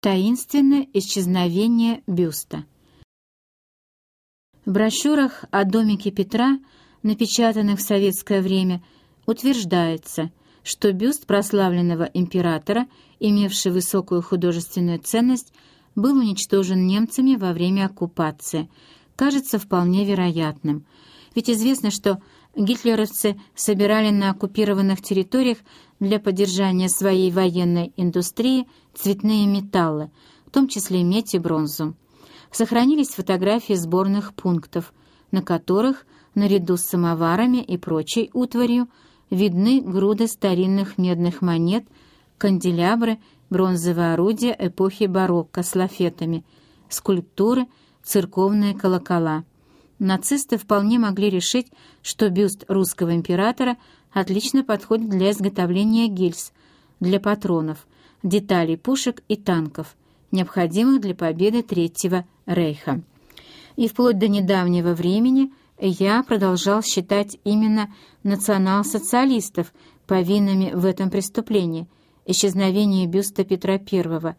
Таинственное исчезновение бюста. В брошюрах о домике Петра, напечатанных в советское время, утверждается, что бюст прославленного императора, имевший высокую художественную ценность, был уничтожен немцами во время оккупации. Кажется вполне вероятным. Ведь известно, что гитлеровцы собирали на оккупированных территориях для поддержания своей военной индустрии цветные металлы, в том числе медь и бронзу. Сохранились фотографии сборных пунктов, на которых, наряду с самоварами и прочей утварью, видны груды старинных медных монет, канделябры, бронзовые орудия эпохи барокко с лафетами, скульптуры, церковные колокола — нацисты вполне могли решить, что бюст русского императора отлично подходит для изготовления гильз, для патронов, деталей пушек и танков, необходимых для победы Третьего Рейха. И вплоть до недавнего времени я продолжал считать именно национал-социалистов повинными в этом преступлении, исчезновении бюста Петра I,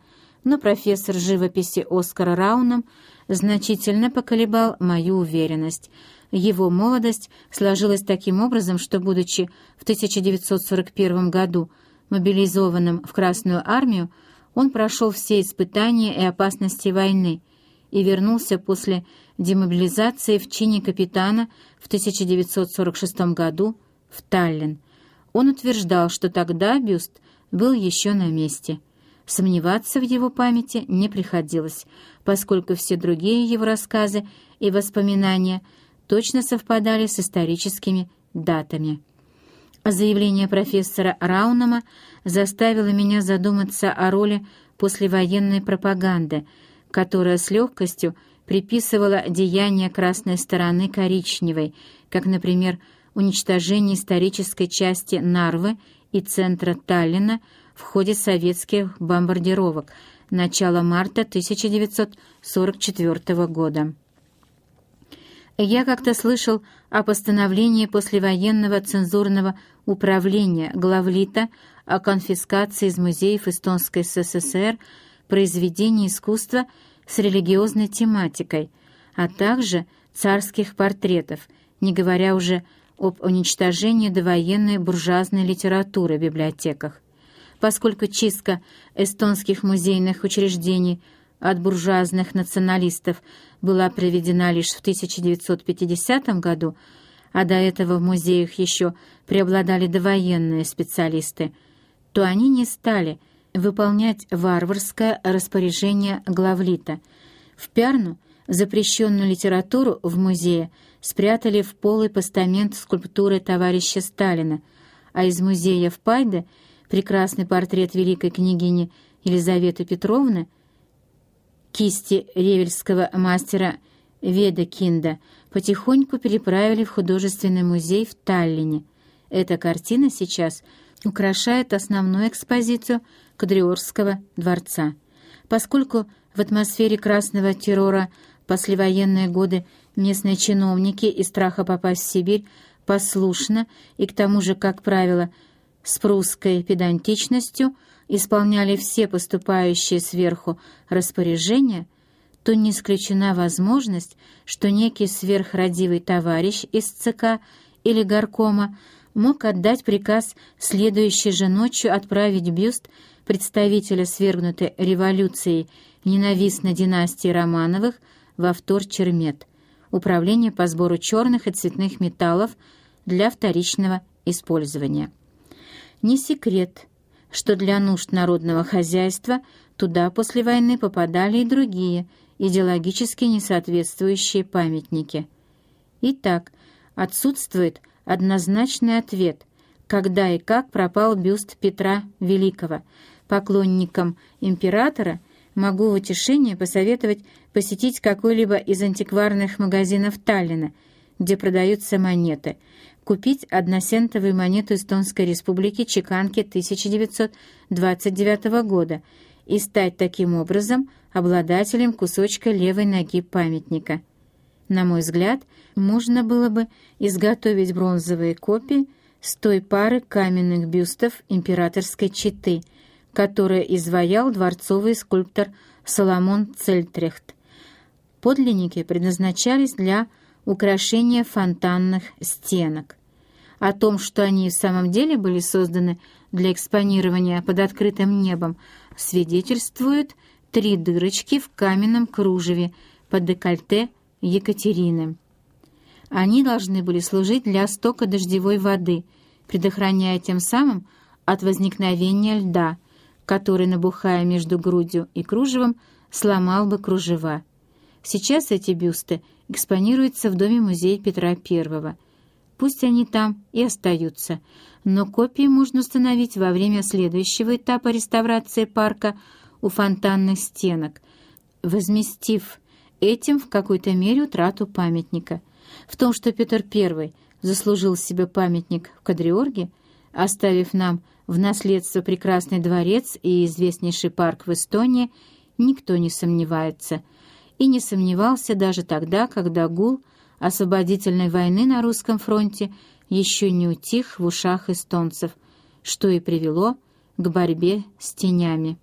но профессор живописи Оскар Рауном значительно поколебал мою уверенность. Его молодость сложилась таким образом, что, будучи в 1941 году мобилизованным в Красную армию, он прошел все испытания и опасности войны и вернулся после демобилизации в чине капитана в 1946 году в Таллин. Он утверждал, что тогда бюст был еще на месте – Сомневаться в его памяти не приходилось, поскольку все другие его рассказы и воспоминания точно совпадали с историческими датами. Заявление профессора Раунама заставило меня задуматься о роли послевоенной пропаганды, которая с легкостью приписывала деяния красной стороны коричневой, как, например, уничтожение исторической части Нарвы и центра Таллина в ходе советских бомбардировок начала марта 1944 года. Я как-то слышал о постановлении послевоенного цензурного управления главлита о конфискации из музеев Эстонской СССР произведений искусства с религиозной тематикой, а также царских портретов, не говоря уже об уничтожении довоенной буржуазной литературы в библиотеках поскольку чистка эстонских музейных учреждений от буржуазных националистов была проведена лишь в 1950 году, а до этого в музеях еще преобладали довоенные специалисты, то они не стали выполнять варварское распоряжение главлита. В Пярну запрещенную литературу в музее спрятали в полый постамент скульптуры товарища Сталина, а из музея в Пайде – прекрасный портрет великой княгини Елизаветы Петровны, кисти ревельского мастера Веда Кинда, потихоньку переправили в художественный музей в Таллине. Эта картина сейчас украшает основную экспозицию Кадриорского дворца. Поскольку в атмосфере красного террора послевоенные годы местные чиновники из страха попасть в Сибирь послушно и к тому же, как правило, с прусской педантичностью исполняли все поступающие сверху распоряжения, то не исключена возможность, что некий сверхрадивый товарищ из ЦК или горкома мог отдать приказ следующей же ночью отправить бюст представителя свергнутой революцией ненавистной династии Романовых во вторчермет, управление по сбору черных и цветных металлов для вторичного использования. Не секрет, что для нужд народного хозяйства туда после войны попадали и другие идеологически несоответствующие памятники. Итак, отсутствует однозначный ответ, когда и как пропал бюст Петра Великого. Поклонникам императора могу в утешение посоветовать посетить какой-либо из антикварных магазинов Таллина, где продаются монеты – купить односентовую монету Эстонской Республики чеканки 1929 года и стать таким образом обладателем кусочка левой ноги памятника. На мой взгляд, можно было бы изготовить бронзовые копии с той пары каменных бюстов императорской четы, которое изваял дворцовый скульптор Соломон Цельтрехт. Подлинники предназначались для украшения фонтанных стенок. О том, что они в самом деле были созданы для экспонирования под открытым небом, свидетельствуют три дырочки в каменном кружеве под декольте Екатерины. Они должны были служить для стока дождевой воды, предохраняя тем самым от возникновения льда, который, набухая между грудью и кружевом, сломал бы кружева. Сейчас эти бюсты экспонируются в Доме-музее Петра I. Пусть они там и остаются, но копии можно установить во время следующего этапа реставрации парка у фонтанных стенок, возместив этим в какой-то мере утрату памятника. В том, что Петр I заслужил себе памятник в Кадриорге, оставив нам в наследство прекрасный дворец и известнейший парк в Эстонии, никто не сомневается. И не сомневался даже тогда, когда гул освободительной войны на русском фронте еще не утих в ушах эстонцев, что и привело к борьбе с тенями.